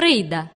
creída.